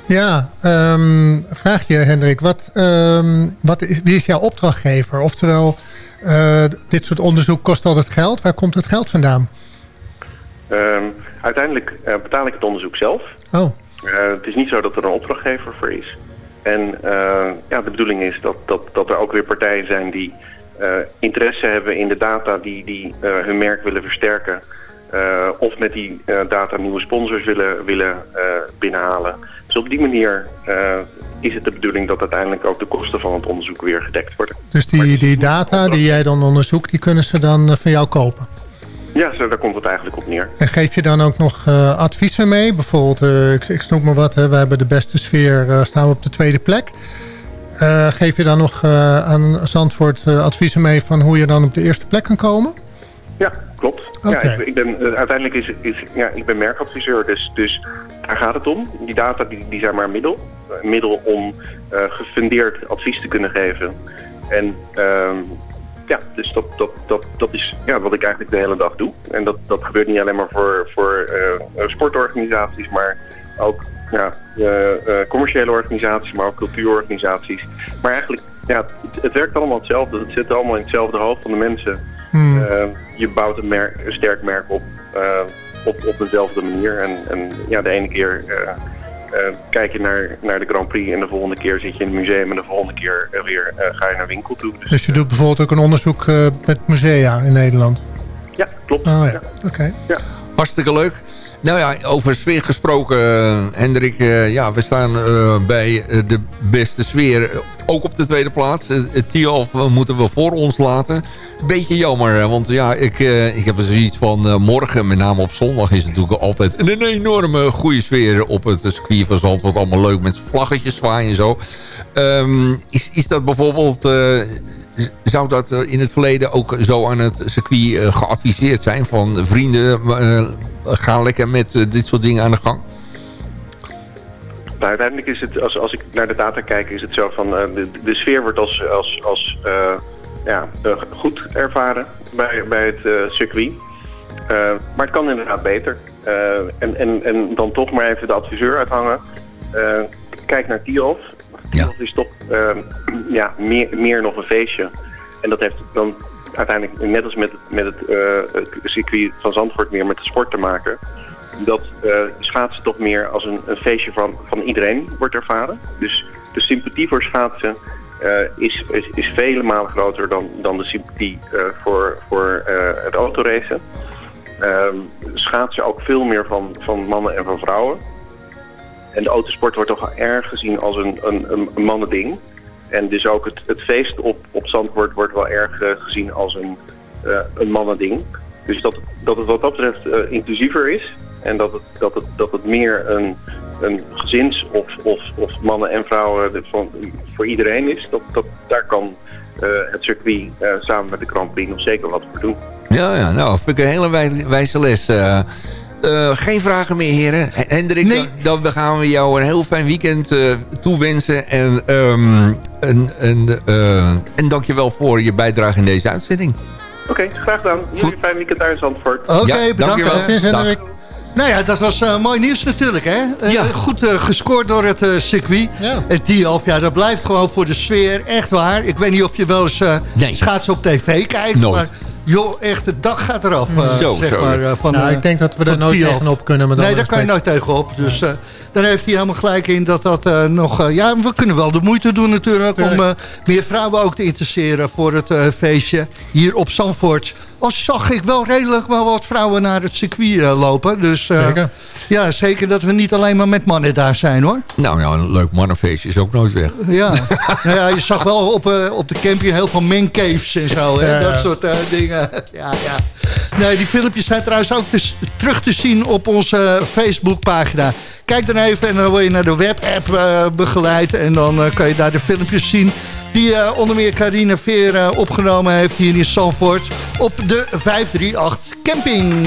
Ja, ehm, vraag je Hendrik, wat, ehm, wat is, wie is jouw opdrachtgever? Oftewel, eh, dit soort onderzoek kost altijd geld. Waar komt het geld vandaan? Ehm, uiteindelijk eh, betaal ik het onderzoek zelf. Oh, het is niet zo dat er een opdrachtgever voor is. En eh, ja, de bedoeling is dat, dat, dat er ook weer partijen zijn die eh, interesse hebben in de data die, die eh, hun merk willen versterken. Eh, of met die eh, data nieuwe sponsors willen, willen eh, binnenhalen. Dus op die manier eh, is het de bedoeling dat uiteindelijk ook de kosten van het onderzoek weer gedekt worden. dus die, die data die jij dan onderzoekt, die kunnen ze dan eh, van jou kopen? Ja, zo, daar komt het eigenlijk op neer. En geef je dan ook nog eh, adviezen mee? Bijvoorbeeld, eh, ik, ik snoep maar wat, hè, we hebben de beste sfeer, eh, staan we op de tweede plek. Geef je dan nog aan Zandvoort adviezen mee van hoe je dan op de eerste plek kan komen? Ja, klopt. Ja, Oké. ik, ik ben, uiteindelijk is, is ja, ik ben merkadviseur, dus, dus daar gaat het om. Die data die, die zijn maar een middel. Een middel om gefundeerd advies te kunnen geven. En ehm, ja, dus dat, dat, dat, dat is ja, wat ik eigenlijk de hele dag doe. En dat, dat gebeurt niet alleen maar voor, voor eh, eh, sportorganisaties, maar ook ja, eh, commerciële organisaties, maar ook cultuurorganisaties. Maar eigenlijk, ja, het, het werkt allemaal hetzelfde. Het zit allemaal in hetzelfde hoofd van de mensen. Hmm. Je bouwt een, merk, een sterk merk op, op, op dezelfde manier. En, en ja, de ene keer kijk je naar, naar de Grand Prix en de volgende keer zit je in het museum en de volgende keer eh, weer eh, ga je naar winkel toe. Dus, Dus je doet bijvoorbeeld ook een onderzoek eh, met musea in Nederland? ja, klopt. Oh ja, oké. Hartstikke leuk. Nou ja, over sfeer gesproken, eh, Hendrik. eh, ja, we staan eh, bij de beste sfeer ook op de tweede plaats. Het eh, moeten we voor ons laten. Beetje jammer, want ja, ik, ik heb zoiets van... morgen, met name op zondag, is het natuurlijk altijd een enorme goede sfeer op het circuit van Zand. Wat allemaal leuk met vlaggetjes zwaaien en zo. Ehm, is, is dat bijvoorbeeld... zou dat eh, in het verleden ook zo aan het circuit eh, geadviseerd zijn? Van vrienden, eh, ga lekker met dit soort dingen aan de gang? Nou, uiteindelijk is het, als, als ik naar de data kijk, is het zo van de, sfeer wordt als, als, als ja, goed ervaren bij, bij het circuit. Maar het kan inderdaad beter. En, en, en dan toch maar even de adviseur uithangen. Kijk naar Tialf. Tialf is toch eh, ja, meer, meer nog een feestje. En dat heeft dan uiteindelijk, net als met, het- met het, eh, het circuit van Zandvoort, meer met de sport te maken dat eh, schaatsen toch meer als een, een feestje van, van iedereen wordt ervaren. Dus de sympathie voor schaatsen eh, is, is, vele malen groter dan, dan de sympathie voor, voor het autoracen. Ehm schaatsen ook veel meer van, van mannen en van vrouwen. En de autosport wordt toch erg gezien als een, een, een, mannending. En dus ook het, het feest op, op Zandvoort wordt wel erg eh, gezien als een, eh, een mannending. Dus dat, dat het wat dat betreft eh, inclusiever is. En dat het, dat het, dat het meer een, een gezins- of, of, of mannen en vrouwen van, voor iedereen is. Dat, dat, daar kan het circuit samen met de Grand Prix nog zeker wat voor doen. Ja, ja, nou, vind ik een hele wij- wijze les. Eh, geen vragen meer, heren. Hendrik, Nee. dan, dan gaan we jou een heel fijn weekend eh, toewensen. En, ehm en, en, eh, en dankjewel voor je bijdrage in deze uitzending. Oké, graag gedaan. Jullie een fijn weekend daar in Zandvoort. Oké, Ja, bedankt. dankjewel. Hendrik. Nou ja, dat was eh, mooi nieuws natuurlijk, hè? Eh, Ja. goed eh, gescoord door het circuit. Ja. En Tialf, ja, dat blijft gewoon voor de sfeer. Echt waar. Ik weet niet of je wel eens eh, Nee. schaatsen op tv kijkt. Nooit. Maar joh, echt, de dag gaat eraf. eh, Zo, zeg zo. maar, eh, van, Nou, eh, ik denk dat we er nooit tegenop kunnen. Nee, daar kan je nooit tegenop. Dus eh daar heeft hij helemaal gelijk in dat dat eh, nog... eh, ja, we kunnen wel de moeite doen natuurlijk... om eh, meer vrouwen ook te interesseren voor het eh, feestje hier op Zandvoort. Al zag ik wel redelijk wel wat vrouwen naar het circuit eh, lopen. Dus eh, Zeker. ja, zeker dat we niet alleen maar met mannen daar zijn hoor. Nou, nou een leuk mannenfeestje is ook nooit weg. Ja, nou ja je zag wel op, eh, op de camping heel veel mancaves en zo. Hè? Ja, ja. Dat soort dingen. Ja, ja. Nee, die filmpjes zijn trouwens ook te- terug te zien op onze Facebookpagina. Kijk dan even en dan word je naar de webapp begeleid. En dan kan je daar de filmpjes zien die eh, onder meer Carine Veer eh, opgenomen heeft hier in Zandvoort. Op de 538 camping.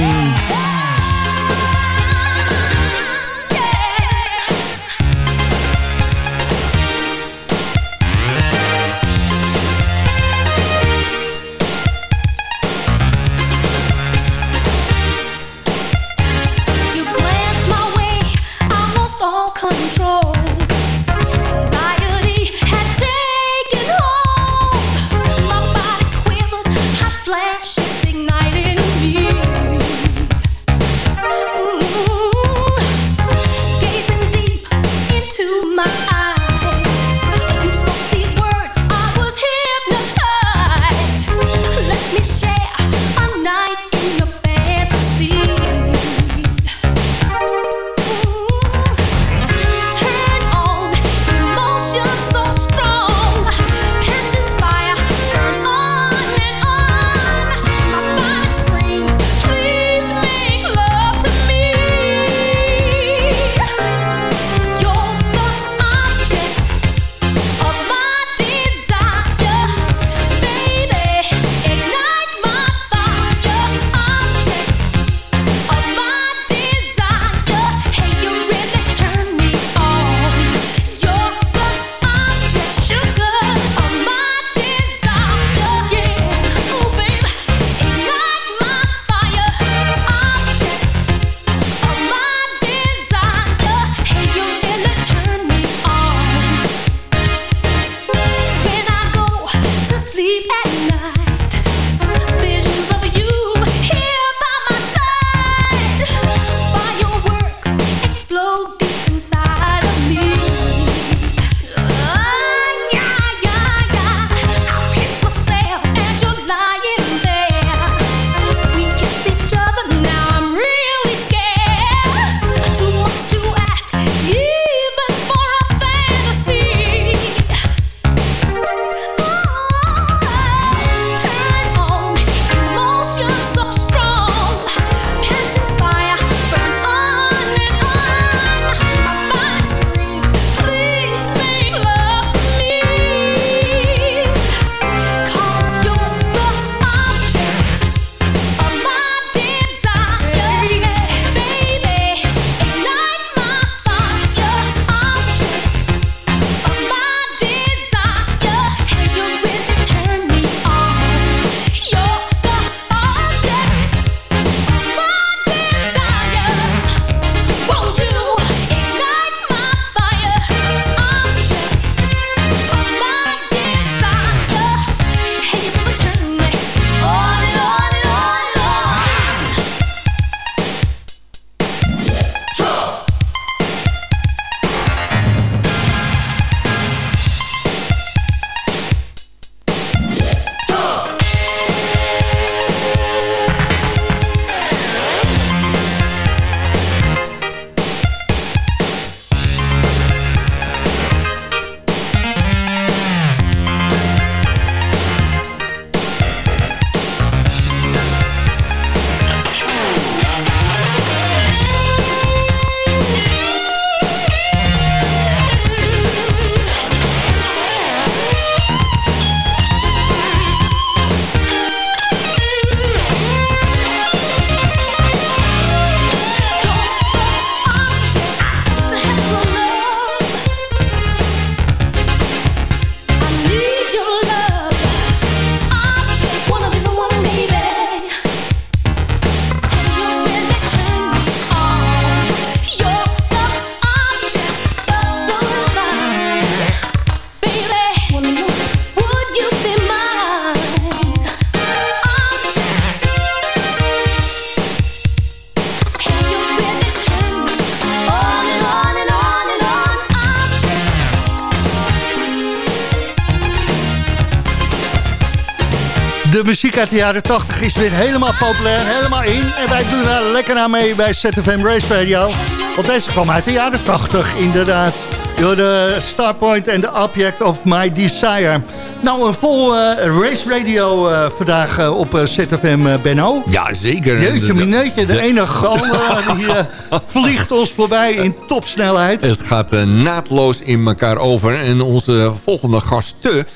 De muziek uit de jaren 80 is weer helemaal populair, helemaal in. En wij doen daar lekker aan mee bij ZFM Race Radio. Want deze kwam uit de jaren 80, inderdaad. Door de Starpoint en de Object of My Desire. Nou, een vol eh, race radio eh, vandaag eh, op ZFM, Benno. Ja, zeker. Jeetje, De- de, galder die eh, vliegt ons voorbij in topsnelheid. Het gaat naadloos in elkaar over. En onze volgende gasten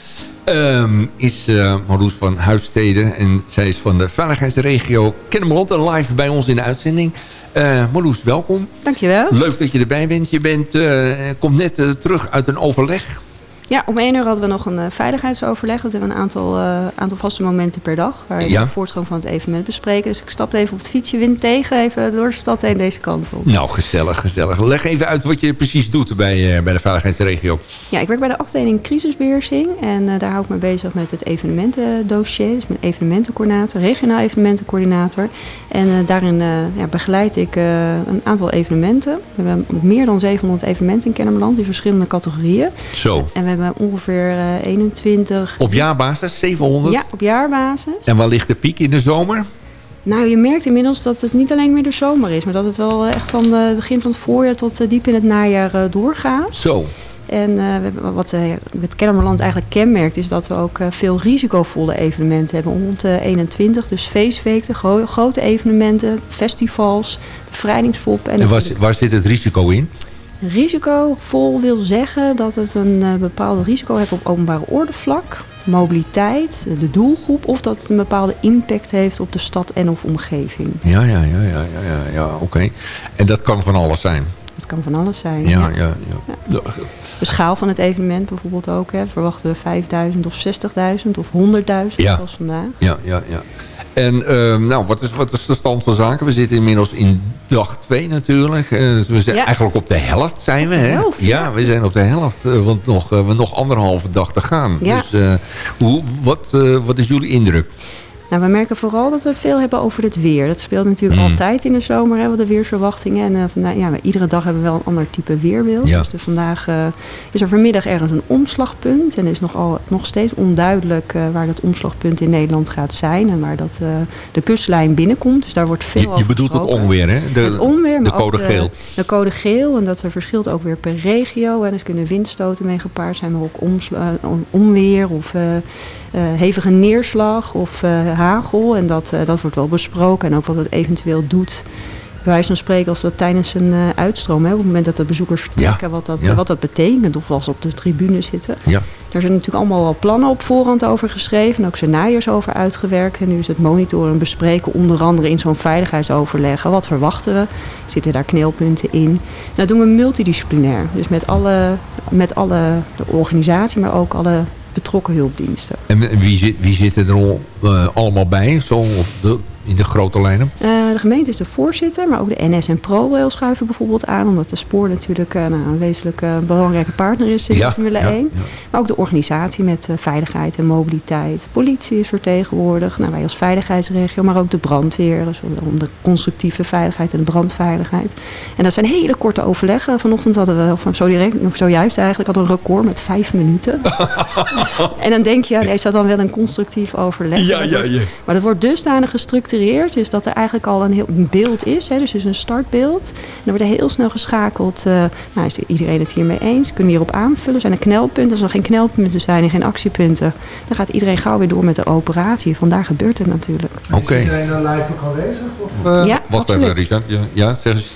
ehm, is eh Marloes van Huisstede. En zij is van de veiligheidsregio Kennemerland. En live bij ons in de uitzending. Eh Marloes, welkom. Dankjewel. Leuk dat je erbij bent. Je bent, eh, komt net terug uit een overleg. Ja, om 1 uur hadden we nog een eh, veiligheidsoverleg. Dat hebben we een aantal, eh, aantal vaste momenten per dag. Waar we Ja. de voortgang van het evenement bespreken. Dus ik stapte even op het fietsje, wind tegen, even door de stad heen deze kant op. Nou, gezellig, gezellig. Leg even uit wat je precies doet bij, eh, bij de veiligheidsregio. Ja, ik werk bij de afdeling crisisbeheersing. En daar hou ik me bezig met het evenementendossier. Dus ik ben evenementencoördinator, regionaal evenementencoördinator. En daarin ja, begeleid ik een aantal evenementen. We hebben meer dan 700 evenementen in Kennemerland in verschillende categorieën. Zo. En we hebben ongeveer eh, 21... Op jaarbasis, 700. Ja, op jaarbasis. En waar ligt de piek in de zomer? Nou, je merkt inmiddels dat het niet alleen meer de zomer is, maar dat het wel eh, echt van eh, het begin van het voorjaar tot eh, diep in het najaar eh, doorgaat. Zo. En eh, wat eh, het Kennemerland eigenlijk kenmerkt, is dat we ook eh, veel risicovolle evenementen hebben. Rond de 21, dus feestweken, gro- grote evenementen, festivals, bevrijdingspop. En waar, zit- waar zit het risico in? Risicovol wil zeggen dat het een eh, bepaald risico heeft op openbare ordevlak, mobiliteit, de doelgroep, of dat het een bepaalde impact heeft op de stad en of omgeving. Ja, ja, ja, ja, ja, ja, ja oké. En dat kan van alles zijn. Het kan van alles zijn. Ja, ja, ja. Ja. De schaal van het evenement bijvoorbeeld ook. Hè. Verwachten we 5000 of 60.000 of 100.000 Ja. zoals vandaag. Ja, ja, ja. En ehm, nou, wat is, wat is de stand van zaken? We zitten inmiddels in dag 2 natuurlijk. Eh, dus we zijn Ja. eigenlijk op de helft zijn we. hè? helft, ja. ja. we zijn op de helft. eh, want nog, eh, we hebben nog anderhalve dag te gaan. Ja. Dus hoe, wat, wat is jullie indruk? Nou, we merken vooral dat we het veel hebben over het weer. Dat speelt natuurlijk Mm. altijd in de zomer, hè, de weersverwachtingen. En eh, vandaag, ja, we- iedere dag hebben we wel een ander type weerbeeld. Ja. Dus de, vandaag eh, is er vanmiddag ergens een omslagpunt. En is nog, al, nog steeds onduidelijk eh, waar dat omslagpunt in Nederland gaat zijn. En waar dat, de kustlijn binnenkomt. Dus daar wordt veel Je, je bedoelt het onweer, hè? De, het onweer, de maar code geel. De code geel, en dat er verschilt ook weer per regio. En dus kunnen windstoten mee gepaard zijn, maar ook onweer of hevige neerslag of hagel. En dat, eh, dat wordt wel besproken. En ook wat het eventueel doet. Bij wijze van spreken als dat tijdens een eh, uitstroom, hè, op het moment dat de bezoekers vertrekken, wat, dat, ja. wat dat betekent. Of als ze op de tribune zitten. Ja. Daar zijn natuurlijk allemaal al plannen op voorhand over geschreven. En ook scenario's over uitgewerkt. En nu is het monitoren en bespreken onder andere in zo'n veiligheidsoverleg. Wat verwachten we? Zitten daar knelpunten in? En dat doen we multidisciplinair. Dus met alle, met alle de organisatie, maar ook alle betrokken hulpdiensten. En wie, zit, wie zitten er al, eh, allemaal bij? Zo de, in de grote lijnen? Eh, de gemeente is de voorzitter, maar ook de NS en ProRail schuiven bijvoorbeeld aan. Omdat de spoor natuurlijk eh, nou, een wezenlijk eh, belangrijke partner is in Ja, Formule ja, 1. Maar ook de organisatie met veiligheid en mobiliteit. Politie is vertegenwoordigd. Nou, wij als veiligheidsregio, maar ook de brandweer. Dus om de constructieve veiligheid en de brandveiligheid. En dat zijn hele korte overleggen. Vanochtend hadden we, of zo direct, of zojuist eigenlijk, hadden we een record met vijf minuten. en dan denk je, nee, is dat dan wel een constructief overleg? Ja, ja, ja. Maar dat wordt dusdanig gestructureerd, dus dat er eigenlijk al een heel beeld is. Hè, dus, dus een startbeeld. En dan wordt er heel snel geschakeld. eh, nou, is iedereen het hiermee eens? Kunnen we hierop aanvullen? Zijn er knelpunten? Als er geen knelpunten zijn en geen actiepunten, dan gaat iedereen gauw weer door met de operatie. Vandaar gebeurt het natuurlijk. Oké. Is iedereen er live ook aanwezig? Of, eh, Ja, Wacht even. Richard. Ja, ja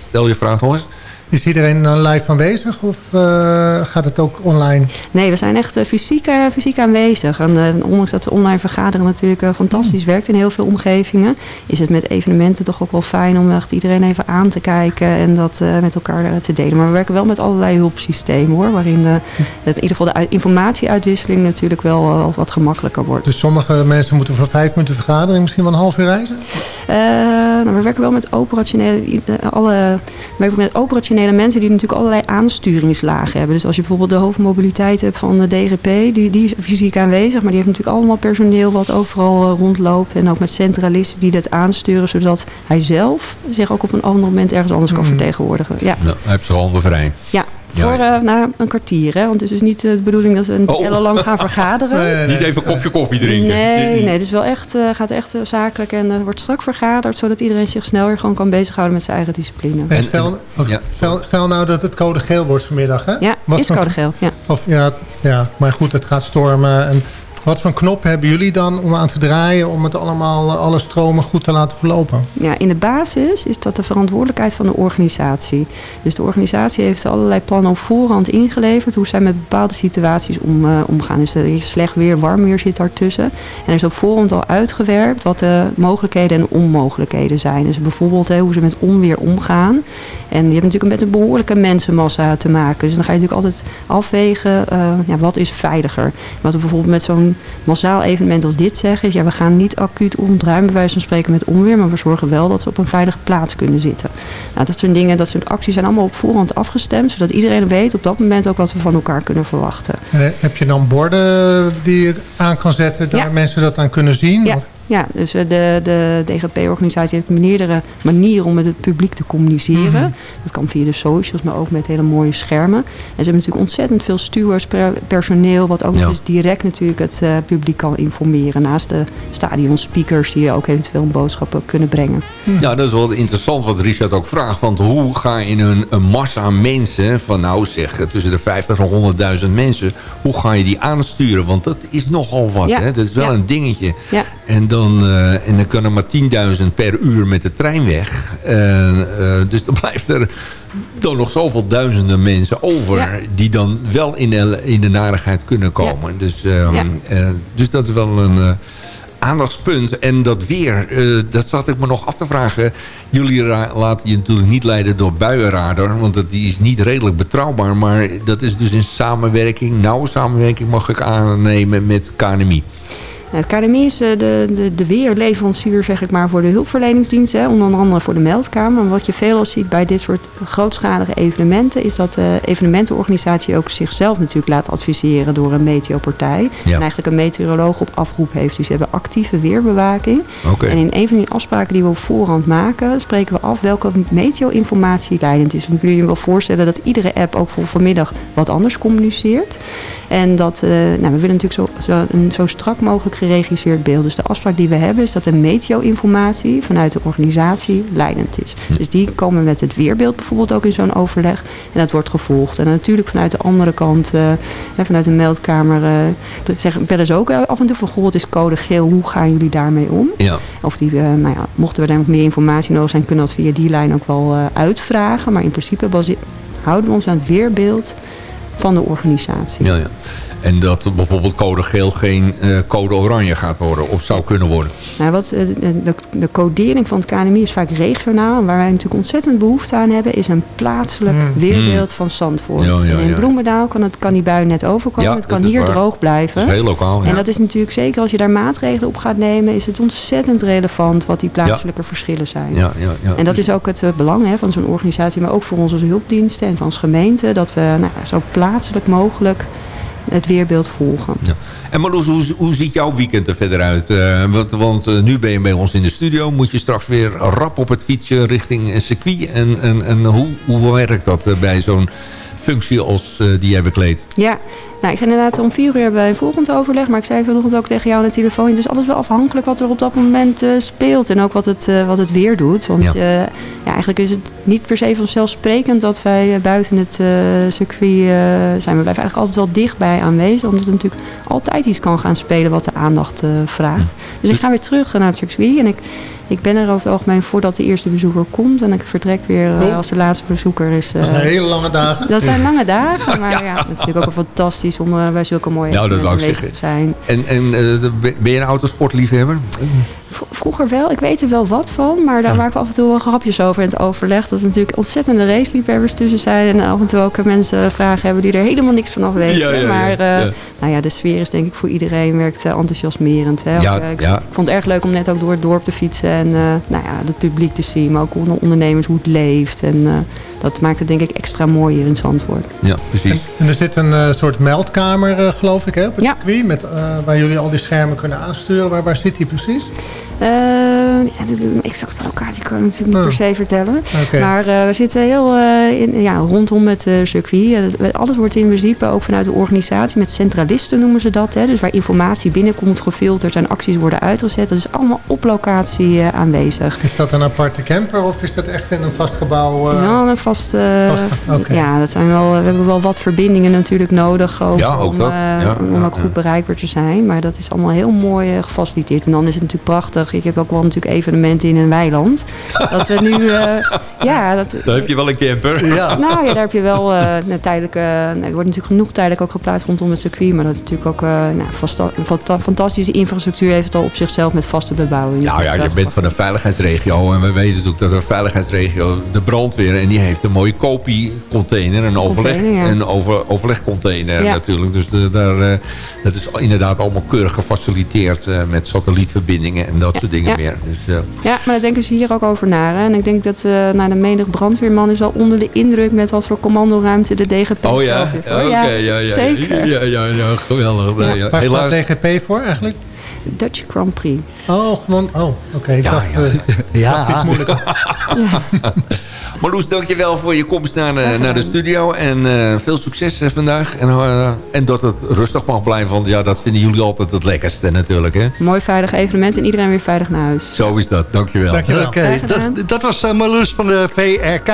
stel je vraag nog eens. Is iedereen dan live aanwezig of eh, gaat het ook online? Nee, we zijn echt eh, fysiek, eh, fysiek aanwezig. En ondanks dat we online vergaderen natuurlijk fantastisch werkt in heel veel omgevingen, is het met evenementen toch ook wel fijn om echt iedereen even aan te kijken en dat met elkaar te delen. Maar we werken wel met allerlei hulpsystemen hoor, waarin het, in ieder geval de uit- informatieuitwisseling natuurlijk wel wat, gemakkelijker wordt. Dus sommige mensen moeten voor vijf minuten vergaderen en misschien wel een half uur reizen? Nou, we werken wel met operationele, alle, we werken met operationele mensen die natuurlijk allerlei aansturingslagen hebben. Dus als je bijvoorbeeld de hoofdmobiliteit hebt van de DGP, die, die is fysiek aanwezig, maar die heeft natuurlijk allemaal personeel wat overal eh, rondloopt. En ook met centralisten die dat aansturen, zodat hij zelf zich ook op een ander moment ergens anders kan Mhm. vertegenwoordigen. Ja. Nou, hij heeft zijn handen vrij. Ja, Voor eh, nou, een kwartier, hè? want het is dus niet eh, de bedoeling dat we een Oh. ellenlang gaan vergaderen. Niet even een kopje koffie drinken. Nee, nee, het is wel echt, eh, gaat echt zakelijk en er wordt strak vergaderd, zodat iedereen zich snel weer gewoon kan bezighouden met zijn eigen discipline. En stel, stel, stel nou dat het code geel wordt vanmiddag, hè? Ja, Wat is code geel. Ja. Of, ja, ja, maar goed, het gaat stormen. En wat voor knop hebben jullie dan om aan te draaien... om het allemaal, eh, alle stromen goed te laten verlopen? Ja, in de basis is dat de verantwoordelijkheid van de organisatie. Dus de organisatie heeft allerlei plannen op voorhand ingeleverd... hoe zij met bepaalde situaties om, eh, omgaan. Dus er is slecht weer, warm weer zit daartussen. En er is op voorhand al uitgewerkt wat de mogelijkheden en onmogelijkheden zijn. Dus bijvoorbeeld hoe ze met onweer omgaan. En je hebt natuurlijk met een behoorlijke mensenmassa te maken. Dus dan ga je natuurlijk altijd afwegen, eh, ja, wat is veiliger? Wat we bijvoorbeeld met zo'n massaal evenement als dit zeggen... is ja, we gaan niet acuut ontruimen, bij wijze van spreken, met onweer... maar we zorgen wel dat ze op een veilige plaats kunnen zitten. Nou, dat soort dingen, dat soort acties zijn allemaal op voorhand afgestemd... zodat iedereen weet op dat moment ook wat we van elkaar kunnen verwachten. En, eh, heb je dan borden die je aan kan zetten... daar Ja. mensen dat aan kunnen zien? Ja, Of- ja dus eh, de, de DGP-organisatie heeft meerdere manieren om met het publiek te communiceren. Mhm. Dat kan via de socials, maar ook met hele mooie schermen. En ze hebben natuurlijk ontzettend veel stewards, per- personeel... wat ook Ja. eens direct natuurlijk het eh, publiek kan informeren. Naast de stadionspeakers die ook eventueel een boodschap ook kunnen brengen. Ja, dat is wel interessant wat Richard ook vraagt. Want hoe ga je een, een massa mensen, van nou zeg, tussen de 50 en 100.000 mensen... hoe ga je die aansturen? Want dat is nogal wat, Ja, hè? Dat is wel ja. een dingetje. Ja. En dan, eh, en dan kunnen maar 10.000 per uur met de trein weg. Eh, dus dan blijft er dan nog zoveel duizenden mensen over... Ja. die dan wel in de, in de narigheid kunnen komen. Dus, ehm, Ja. eh, dus dat is wel een... aandachtspunt. En dat weer, dat zat ik me nog af te vragen. Jullie laten je natuurlijk niet leiden door buienradar. Want dat, die is niet redelijk betrouwbaar. Maar dat is dus in samenwerking, nauwe samenwerking mag ik aannemen met KNMI. Het KNMI is eh, de, de, de weerleverancier zeg ik maar, voor de hulpverleningsdiensten. Onder andere voor de meldkamer. Maar wat je veelal ziet bij dit soort grootschalige evenementen... is dat de evenementenorganisatie ook zichzelf natuurlijk laat adviseren... door een meteopartij. Ja. En eigenlijk een meteoroloog op afroep heeft. Dus ze hebben actieve weerbewaking. En in een van die afspraken die we op voorhand maken... spreken we af welke meteo-informatie leidend is. Want jullie je wel voorstellen dat iedere app ook voor vanmiddag wat anders communiceert. En dat, eh, nou, we willen natuurlijk zo, zo, een zo strak mogelijk geregisseerd beeld. Dus de afspraak die we hebben is dat de meteo-informatie vanuit de organisatie leidend is. Dus die komen met het weerbeeld bijvoorbeeld ook in zo'n overleg. En dat wordt gevolgd. En natuurlijk vanuit de andere kant, eh, vanuit de meldkamer, te- zeggen, bellen ze ook af en toe van, goh, het is code geel, hoe gaan jullie daarmee om? Ja. Of die, eh, nou ja, mochten we daar nog meer informatie nodig zijn, kunnen we dat via die lijn ook wel uitvragen. Maar in principe houden we ons aan het weerbeeld van de organisatie. Ja, ja. En dat bijvoorbeeld code geel geen eh, code oranje gaat worden. Of zou kunnen worden. Nou, wat, eh, de, de codering van het KNMI is vaak regionaal. En waar wij natuurlijk ontzettend behoefte aan hebben... is een plaatselijk Mm. weerbeeld van Zandvoort. Ja, ja, En in ja. Bloemendaal kan, het, kan die bui net overkomen. Ja, het kan hier waar. droog blijven. Dat is heel lokaal, ja. En dat is natuurlijk zeker als je daar maatregelen op gaat nemen... is het ontzettend relevant wat die plaatselijke verschillen zijn. Ja, ja, ja. En dat is ook het eh, belang hè, van zo'n organisatie, maar ook voor onze hulpdiensten en van onze gemeente, dat we nou, zo plaatselijk mogelijk het weerbeeld volgen. Ja. En Marloes, hoe, hoe ziet jouw weekend er verder uit? Eh, want want eh, nu ben je bij ons in de studio. Moet je straks weer rap op het fietsje richting een circuit? En, en, en hoe, hoe werkt dat eh, bij zo'n functie als die jij bekleedt? Ja, nou, ik ga inderdaad om vier uur wij een volgend overleg. Maar ik zei vanochtend ook tegen jou aan de telefoon. Het is alles wel afhankelijk wat er op dat moment eh, speelt. En ook wat het, eh, wat het weer doet. Want Ja. ja. ja, eigenlijk is het niet per se vanzelfsprekend dat wij eh, buiten het eh, circuit eh, zijn. We blijven eigenlijk altijd wel dichtbij aanwezig. Omdat er natuurlijk altijd iets kan gaan spelen wat de aandacht eh, vraagt. Dus ik ga weer terug naar het circuit. En ik, ik ben er over het algemeen voordat de eerste bezoeker komt. En ik vertrek weer eh, Cool. als de laatste bezoeker is. Dat zijn eh, hele lange dagen. dat zijn lange dagen, maar ja, het is natuurlijk ook wel fantastisch om eh, bij zulke mooie Nou, dat te zijn. En, en eh, ben je een autosportliefhebber? Vroeger wel, ik weet er wel wat van, maar daar maken we af en toe wel grapjes over in het overleg. Dat er natuurlijk ontzettende raceliefhebbers tussen zijn en af en toe ook mensen vragen hebben die er helemaal niks van af weten. Ja, ja, ja, maar eh, ja. Nou ja, de sfeer is denk ik voor iedereen werkt eh, enthousiasmerend. Hè? Ja, Ook, eh, ik, vond het erg leuk om net ook door het dorp te fietsen en eh, nou ja, het publiek te zien, maar ook onder ondernemers hoe het leeft. En eh, dat maakt het denk ik extra mooi hier in Zandvoort. Ja, precies. En er zit een eh, soort meldkamer, eh, geloof ik, hè, op het Ja. circuit. Met, eh, waar jullie al die schermen kunnen aansturen. Waar, waar zit die precies? Ehm, ja, de, exacte locatie kan ik natuurlijk niet Oh. per se vertellen. Maar eh, we zitten heel eh, in, ja, rondom het eh, circuit. Alles wordt in principe ook vanuit de organisatie met centralisten noemen ze dat. Hè, dus waar informatie binnenkomt, gefilterd en acties worden uitgezet. Dat is allemaal op locatie eh, aanwezig. Is dat een aparte camper of is dat echt in een vast gebouw? Ja, een vast. Vast- oké. Ja, dat zijn wel, we hebben wel wat verbindingen natuurlijk nodig ook, Ja, ook om, dat. Ja, om ja, ook goed bereikbaar te zijn. Maar dat is allemaal heel mooi gefaciliteerd. En dan is het natuurlijk prachtig. Ik heb ook wel natuurlijk evenementen in een weiland. dat we nu, eh, ja, dat, Dan heb je wel een camper. Ja. nou ja, daar heb je wel eh nou, tijdelijk, eh, nou, er wordt natuurlijk genoeg tijdelijk ook geplaatst rondom het circuit. Maar dat is natuurlijk ook eh, nou, een fantastische infrastructuur heeft het al op zichzelf met vaste bebouwing. Nou ja, je bent van een veiligheidsregio. En we weten natuurlijk dat een veiligheidsregio, de brandweer... en die heeft een mooie kopie-container. Een, overleg, Container, ja. een over, overlegcontainer Ja. natuurlijk. Dus de, daar, eh, dat is inderdaad allemaal keurig gefaciliteerd... eh, met satellietverbindingen en dat soort dingen ja. meer. Dus, eh, Ja, maar daar denken ze hier ook over na. Hè? En ik denk dat uh, nou, de menig brandweerman is al onder de indruk met wat voor commandoruimte de DGP oh ja, zelf oké, heeft. hoor. ja, ja, ja. Zeker. Ja, ja, ja, geweldig. Ja. Waar Helaas. staat DGP voor eigenlijk? Dutch Grand Prix. Oh, gewoon. Oh, oké. Ik Ja, dacht, ja. eh, Ja. dat is moeilijk. Marloes, dankjewel voor je komst naar, de- naar de studio. En eh, veel succes eh, vandaag. En, eh, en dat het rustig mag blijven. Want ja, dat vinden jullie altijd het lekkerste natuurlijk. Hè? Mooi veilig evenement en iedereen weer veilig naar huis. Zo is dat. Dankjewel. Dankjewel. Dat, dat was uh, Marloes van de VRK.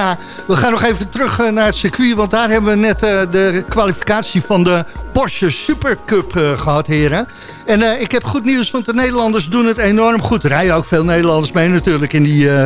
We gaan nog even terug uh, naar het circuit, want daar hebben we net uh, de kwalificatie van de Porsche Supercup uh, gehad, heren. En uh, ik heb goed nieuws, want de Nederlanders doen het enorm goed. Er rijden ook veel Nederlanders mee natuurlijk in die, uh,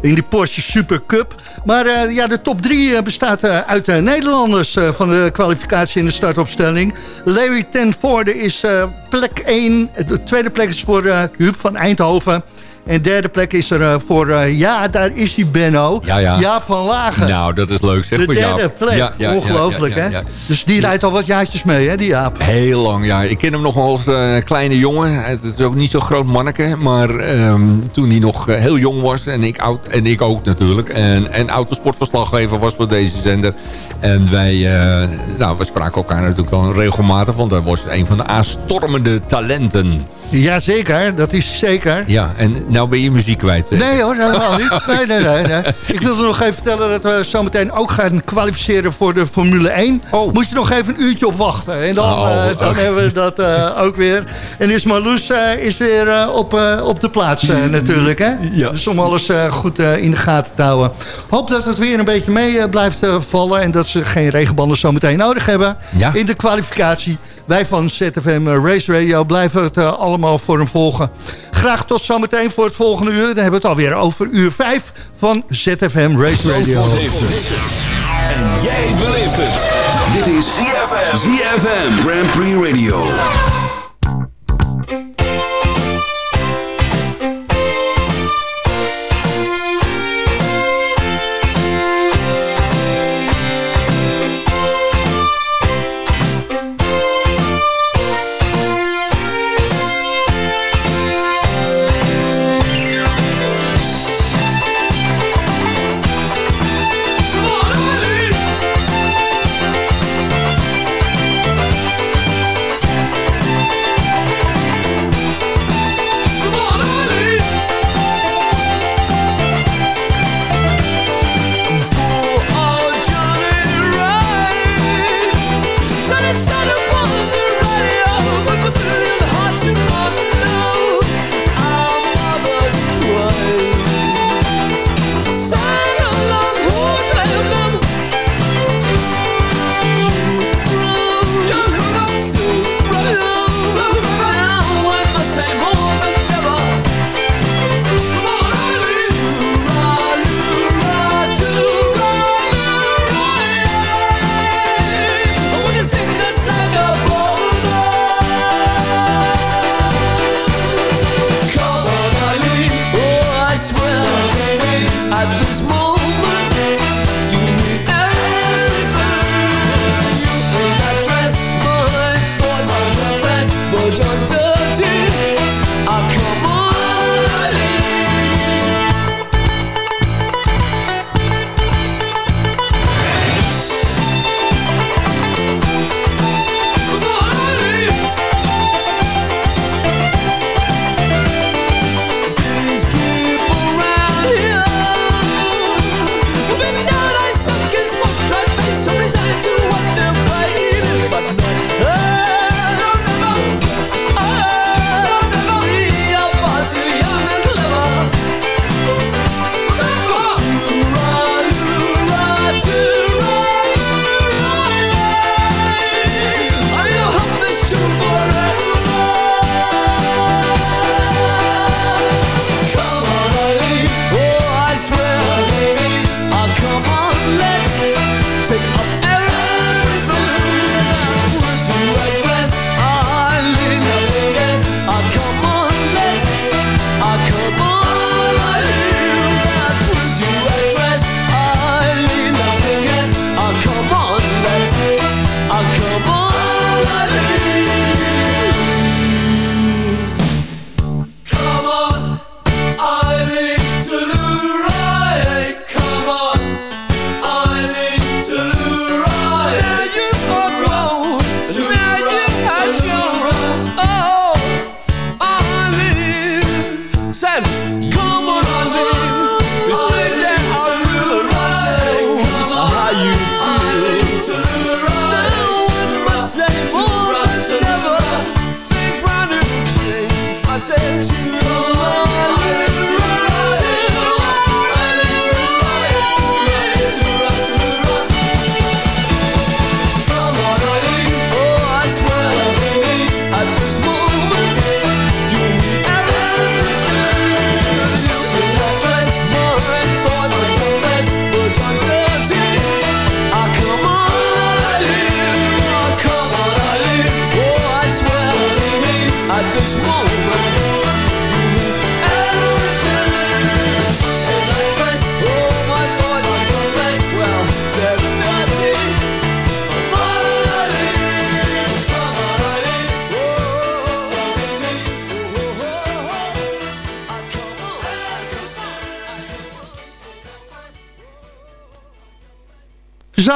in die Porsche Supercup. Maar uh, ja, de top 3 bestaat uh, uit uh, Nederlanders van de kwalificatie in de startopstelling. Larry ten Voorde is plek 1. De tweede plek is voor Huub van Eindhoven. En derde plek is er uh, voor, uh, ja, daar is hij Benno. Ja, ja. Jaap van Lagen. Nou, dat is leuk zeg De voor derde Jaap. plek. Ja, ja, Ongelooflijk, hè? Dus die rijdt al wat jaartjes mee, hè, die Jaap? Heel lang, ja. Ik ken hem nog als uh, kleine jongen. Het is ook niet zo'n groot manneke. Maar um, toen hij nog heel jong was. En ik, oud, en ik ook natuurlijk. En, en autosportverslaggever was voor deze zender. En wij, uh, nou, we spraken elkaar natuurlijk dan regelmatig. Want hij was een van de aanstormende talenten. Jazeker, dat is zeker. Ja, en nou ben je muziek kwijt. Nee hoor, helemaal niet. Nee, nee, nee, nee. Ik wilde nog even vertellen dat we zometeen ook gaan kwalificeren voor de Formule 1. Oh. Moet je nog even een uurtje op wachten. En dan, Oh, uh, dan okay. hebben we dat uh, ook weer. En is Marloes uh, is weer op, op de plaats natuurlijk. Hè? Ja. Dus om alles goed in de gaten te houden. Hoop dat het weer een beetje mee blijft vallen. En dat ze geen regenbanden zometeen nodig hebben. Ja. In de kwalificatie. Wij van ZFM Race Radio blijven het uh, allemaal voor hem volgen. Graag tot zometeen voor het volgende uur. Dan hebben we het alweer over uur 5 van ZFM Race Radio. Zandvoort heeft het. En jij beleeft het. Dit is ZFM. ZFM Grand Prix Radio.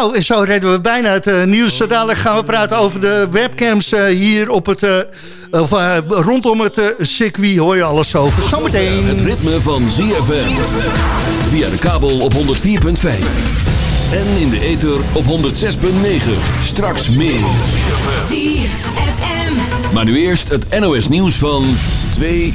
Zo, en zo redden we bijna het eh, nieuws. Zo Dadelijk gaan we praten over de webcams eh, hier op het, eh, of, rondom het circuit. Hoor je alles over. Zometeen. Het ritme van ZFM. Via de kabel op 104.5. En in de ether op 106.9. Straks meer. Maar nu eerst het NOS nieuws van 2